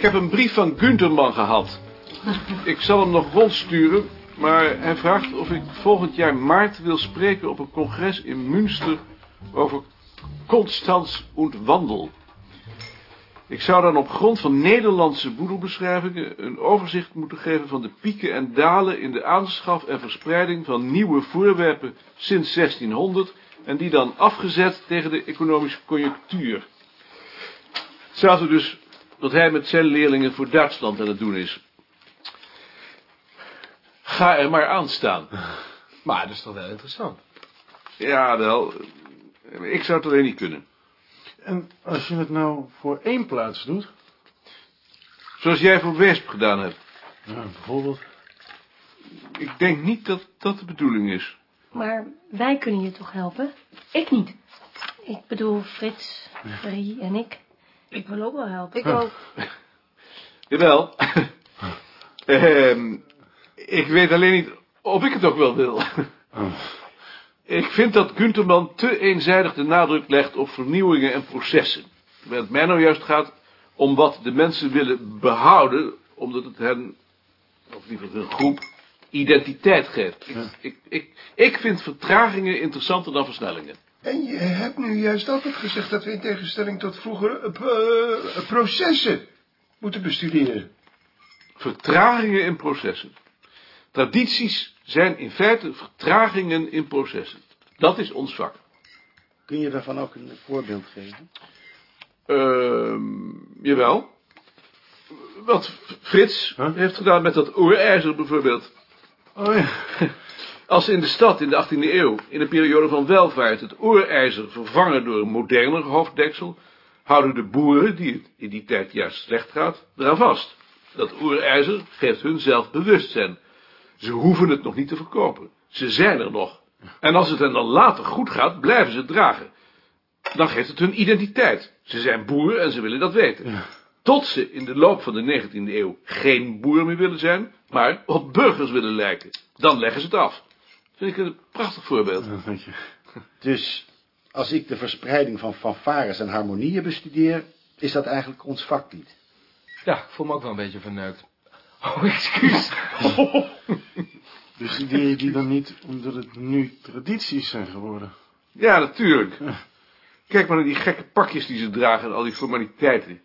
Ik heb een brief van Gunterman gehad. Ik zal hem nog rondsturen, maar hij vraagt of ik volgend jaar maart wil spreken op een congres in Münster over Constans und Wandel. Ik zou dan op grond van Nederlandse boedelbeschrijvingen een overzicht moeten geven van de pieken en dalen in de aanschaf en verspreiding van nieuwe voorwerpen sinds 1600 en die dan afgezet tegen de economische conjunctuur. Hetzelfde dus wat hij met zijn leerlingen voor Duitsland aan het doen is. Ga er maar aan staan. Maar dat is toch wel interessant. Ja, wel. Ik zou het alleen niet kunnen. En als je het nou voor één plaats doet, Zoals jij voor Wesp gedaan hebt. ja, bijvoorbeeld, Ik denk niet dat dat de bedoeling is. Maar wij kunnen je toch helpen? Ik niet. Ik bedoel, Frits, Rie en ik. Ik wil ook wel helpen. Ik ook. Jawel. Ehm, ik weet alleen niet of ik het ook wel wil. Ik vind dat Gunterman te eenzijdig de nadruk legt op vernieuwingen en processen. Terwijl het mij nou juist gaat om wat de mensen willen behouden, omdat het hen, of liever hun groep, identiteit geeft. Ik, ik, ik, ik vind vertragingen interessanter dan versnellingen. En je hebt nu juist altijd gezegd dat we in tegenstelling tot vroeger eh, eh, processen moeten bestuderen. Vertragingen in processen. Tradities zijn in feite vertragingen in processen. Dat is ons vak. Kun je daarvan ook een voorbeeld geven? Ehm jawel. Wat Frits Huh? heeft gedaan met dat oerijzer bijvoorbeeld. oh ja, Als in de stad in de 18e eeuw, in een periode van welvaart, het oerijzer vervangen door een moderner hoofddeksel, houden de boeren, die het in die tijd juist slecht gaat, eraan vast. Dat oerijzer geeft hun zelfbewustzijn. Ze hoeven het nog niet te verkopen. Ze zijn er nog. En als het hen dan later goed gaat, blijven ze het dragen. Dan geeft het hun identiteit. Ze zijn boeren en ze willen dat weten. Tot ze in de loop van de 19e eeuw geen boer meer willen zijn, maar op burgers willen lijken. Dan leggen ze het af. Vind ik een prachtig voorbeeld. dat weet je. Dus als ik de verspreiding van fanfares en harmonieën bestudeer, is dat eigenlijk ons vak niet. Ja, ik voel me ook wel een beetje verneukt. Oh, excuus. Dus die je die dan niet omdat het nu tradities zijn geworden? Ja, natuurlijk. Kijk maar naar die gekke pakjes die ze dragen en al die formaliteiten.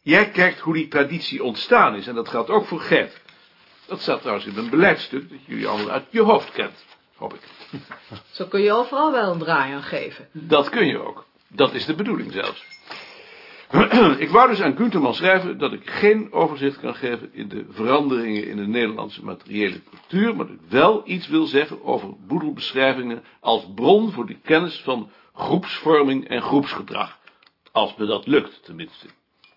Jij kijkt hoe die traditie ontstaan is en dat geldt ook voor Gert. Dat staat trouwens in een beleidstuk dat jullie allemaal uit je hoofd kent, hoop ik. Zo kun je overal wel een draai aan geven. Dat kun je ook. Dat is de bedoeling zelfs. ik wou dus aan Gunterman schrijven dat ik geen overzicht kan geven in de veranderingen in de Nederlandse materiële cultuur, maar dat ik wel iets wil zeggen over boedelbeschrijvingen als bron voor de kennis van groepsvorming en groepsgedrag. Als me dat lukt, tenminste.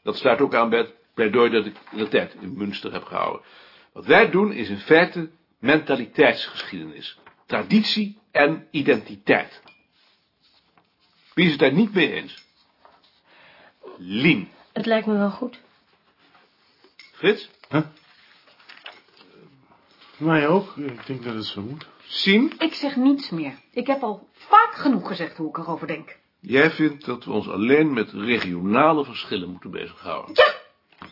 Dat sluit ook aan bij het pleidooi dat ik in de tijd in Münster heb gehouden. Wat wij doen is in feite mentaliteitsgeschiedenis. Traditie en identiteit. Wie is het daar niet mee eens? Lien. Het lijkt me wel goed. Frits? Mij ook. Ik denk dat het zo moet. Sien? Ik zeg niets meer. Ik heb al vaak genoeg gezegd hoe ik erover denk. Jij vindt dat we ons alleen met regionale verschillen moeten bezighouden. Ja,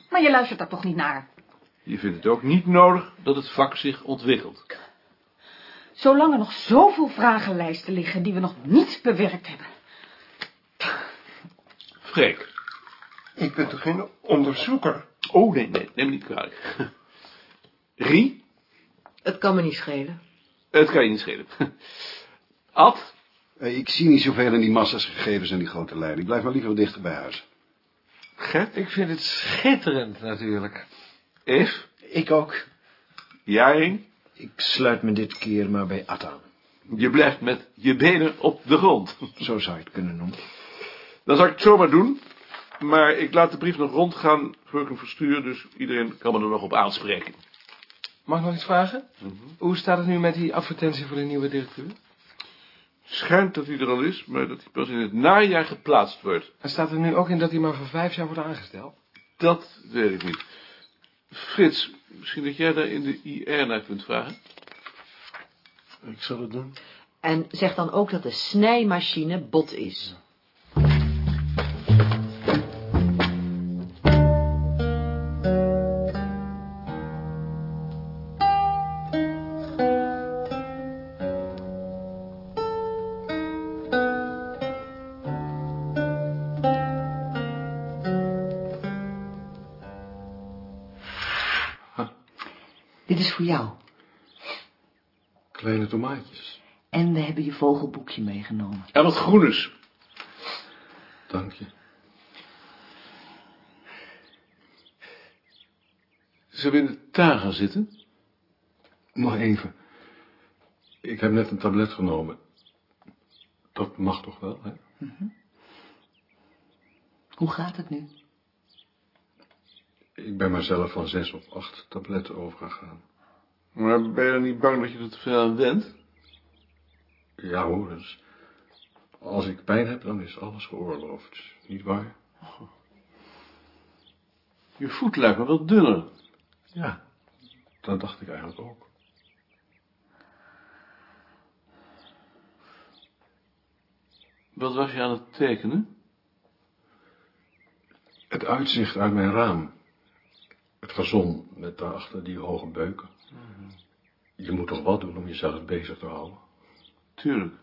maar je luistert daar toch niet naar. Je vindt het ook niet nodig dat het vak zich ontwikkelt. Zolang er nog zoveel vragenlijsten liggen die we nog niet bewerkt hebben. Freek. Ik ben toch geen onderzoeker? Oh, nee, nee, neem me niet kwalijk. Rie? Het kan me niet schelen. Het kan je niet schelen. Ad? Eh, Ik zie niet zoveel in die massa's gegevens en die grote lijnen. Ik blijf maar liever dichter bij huis. Gert? Ik vind het schitterend, natuurlijk. Eve? Ik ook. Jaring? Ik sluit me dit keer maar bij Atta. Je blijft met je benen op de grond. Zo zou je het kunnen noemen. Dan zou ik het zomaar doen. Maar ik laat de brief nog rondgaan voor ik hem verstuur. Dus iedereen kan me er nog op aanspreken. Mag ik nog iets vragen? Hoe staat het nu met die advertentie voor de nieuwe directeur? Schijnt dat hij er al is, maar dat hij pas in het najaar geplaatst wordt. En staat er nu ook in dat hij maar voor vijf jaar wordt aangesteld? Dat weet ik niet. Frits, misschien dat jij daar in de IR naar kunt vragen? Ik zal het doen. En zeg dan ook dat de snijmachine bot is. Dit is voor jou. Kleine tomaatjes. En we hebben je vogelboekje meegenomen. En wat groenes. Dank je. Zullen we in de tuin gaan zitten? Nog even. Ik heb net een tablet genomen. Dat mag toch wel, hè? Hoe gaat het nu? Ik ben maar zelf van zes op acht tabletten overgegaan. Maar ben je dan niet bang dat je er te veel aan went? Ja hoor, dus als ik pijn heb, dan is alles geoorloofd. Niet waar? Je voet lijkt me wel dunner. Ja, dat dacht ik eigenlijk ook. Wat was je aan het tekenen? Het uitzicht uit mijn raam. Het gazon met daarachter die hoge beuken. Je moet toch wat doen om jezelf bezig te houden? Tuurlijk.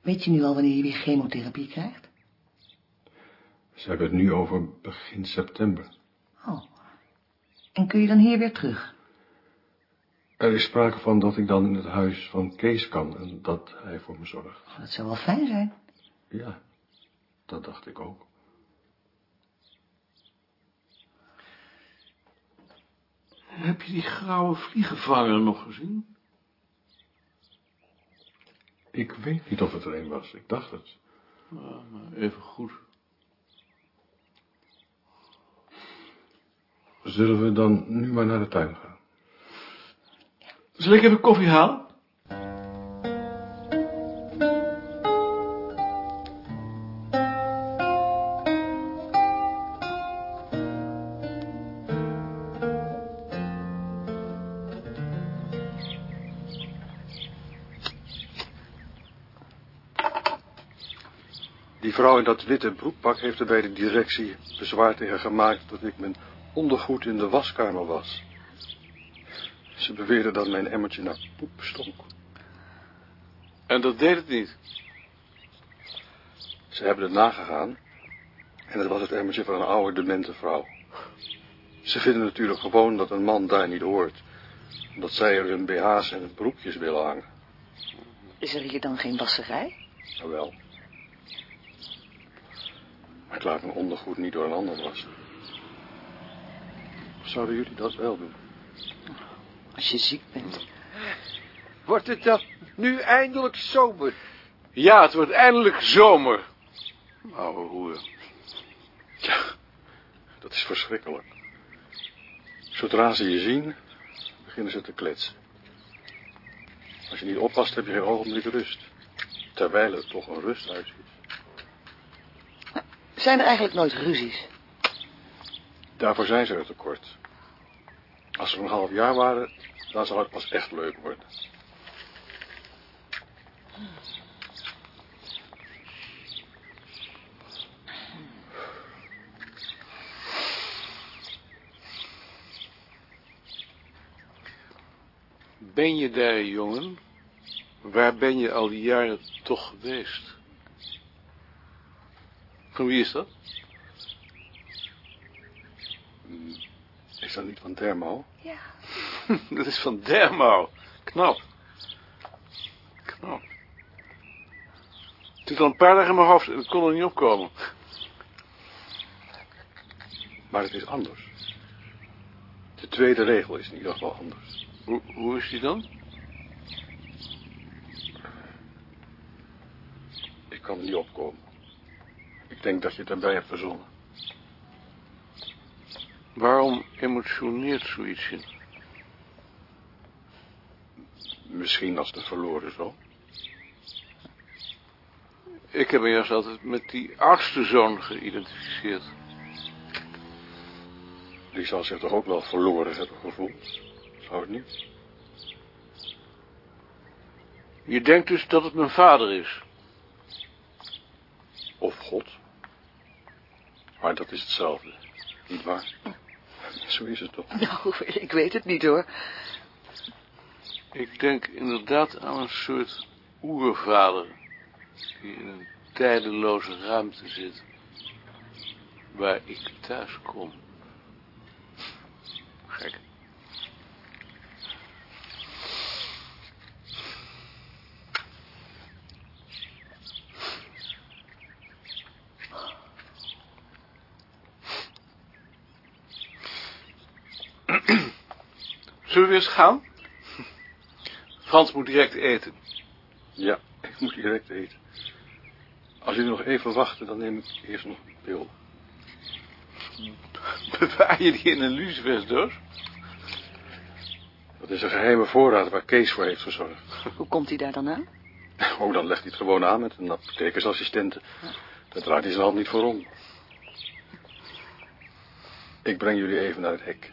Weet je nu al wanneer je weer chemotherapie krijgt? Ze hebben het nu over begin september. Oh. En kun je dan hier weer terug? Er is sprake van dat ik dan in het huis van Kees kan en dat hij voor me zorgt. Oh, dat zou wel fijn zijn. Ja, dat dacht ik ook. Heb je die grauwe vliegenvanger nog gezien? Ik weet niet of het er een was. Ik dacht het. Ja, maar even goed. Zullen we dan nu maar naar de tuin gaan? Zal ik even koffie halen? Die vrouw in dat witte broekpak heeft er bij de directie bezwaar tegen gemaakt dat ik mijn ondergoed in de waskamer was. Ze beweerden dat mijn emmertje naar poep stonk. En dat deed het niet. Ze hebben het nagegaan en het was het emmertje van een oude demente vrouw. Ze vinden natuurlijk gewoon dat een man daar niet hoort. Omdat zij er hun BH's en hun broekjes willen hangen. Is er hier dan geen wasserij? Nou wel. Maar ik laat mijn ondergoed niet door een ander wassen. Of zouden jullie dat wel doen? Als je ziek bent. Wordt het dan nu eindelijk zomer? Ja, het wordt eindelijk zomer. Oude hoer. Ja, dat is verschrikkelijk. Zodra ze je zien, beginnen ze te kletsen. Als je niet oppast, heb je geen ogenblik rust. Terwijl het toch een rusthuis is. Zijn er eigenlijk nooit ruzies? Daarvoor zijn ze er tekort. Als ze een half jaar waren, dan zou het pas echt leuk worden. Ben je daar, jongen? Waar ben je al die jaren toch geweest? Van wie is dat? Is dat niet van Thermo? Ja. dat is van Dermau. Knap. Knap. Het zit al een paar dagen in mijn hoofd en het kon er niet opkomen. Maar het is anders. De tweede regel is in ieder geval anders. Hoe, hoe is die dan? Ik kan er niet opkomen. Denk dat je het erbij hebt verzonnen. Waarom emotioneert zoiets je? Misschien als de verloren zoon. Ik heb me juist altijd met die oudste zoon geïdentificeerd. Die zal zich toch ook wel verloren hebben gevoeld. Zou het niet? Je denkt dus dat het mijn vader is? Of God. Maar dat is hetzelfde. Niet waar? Zo is het toch? Nou, ik weet het niet hoor. Ik denk inderdaad aan een soort oervader. Die in een tijdeloze ruimte zit. waar ik thuis kom. Gek. Zullen we eens gaan? Frans moet direct eten. Ja, ik moet direct eten. Als jullie nog even wachten, dan neem ik eerst nog een pil. Bewaar je die in een lucifersdoos? Dat is een geheime voorraad waar Kees voor heeft gezorgd. Hoe komt hij daar dan aan? Oh, dan legt hij het gewoon aan met een apothekersassistente. Daar draait hij zijn hand niet voor om. Ik breng jullie even naar het hek.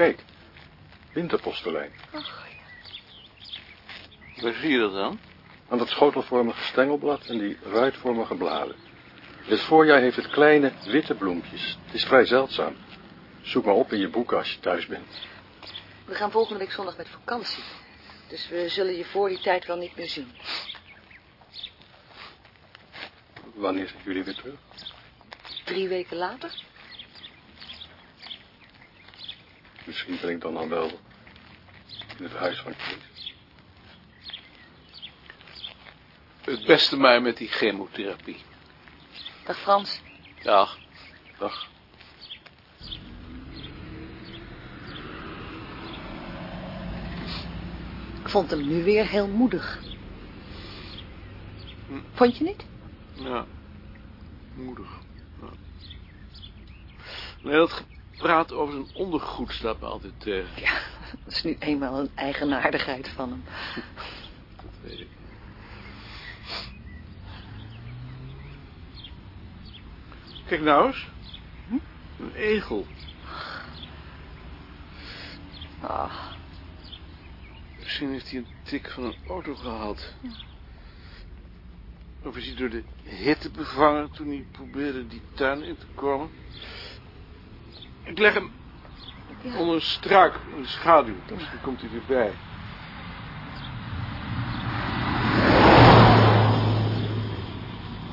Kijk, winterpostelijn. Waar zie je dat dan? Aan dat schotelvormige stengelblad en die ruitvormige bladen. In het voorjaar heeft het kleine witte bloempjes. Het is vrij zeldzaam. Zoek maar op in je boeken als je thuis bent. We gaan volgende week zondag met vakantie. Dus we zullen je voor die tijd wel niet meer zien. Wanneer zijn jullie weer terug? Drie weken later? Misschien ben ik dan al wel in het huis van Kees. Het beste maar met die chemotherapie. Dag Frans. Dag. Dag. Ik vond hem nu weer heel moedig. Vond je niet? Ja. Moedig. Ja. Nee, dat gepraat over zijn ondergoed staat me altijd tegen. Ja, dat is nu eenmaal een eigenaardigheid van hem. Dat weet ik. Kijk nou eens. Een egel. Ah, Misschien heeft hij een tik van een auto gehad. Of is hij door de hitte bevangen toen hij probeerde die tuin in te komen? Ik leg hem Ja. onder een struik in de schaduw. Misschien komt hij erbij.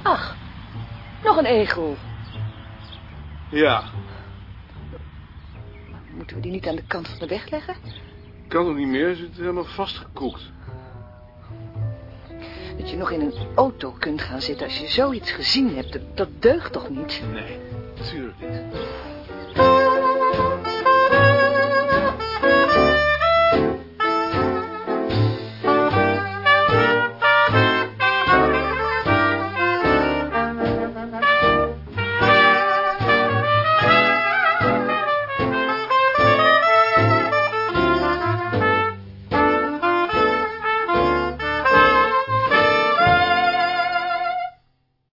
ach, nog een egel. Ja, Moeten we die niet aan de kant van de weg leggen? kan nog niet meer. Hij zit helemaal vastgekoekt. Dat je nog in een auto kunt gaan zitten als je zoiets gezien hebt, dat, dat deugt toch niet? Nee, natuurlijk niet.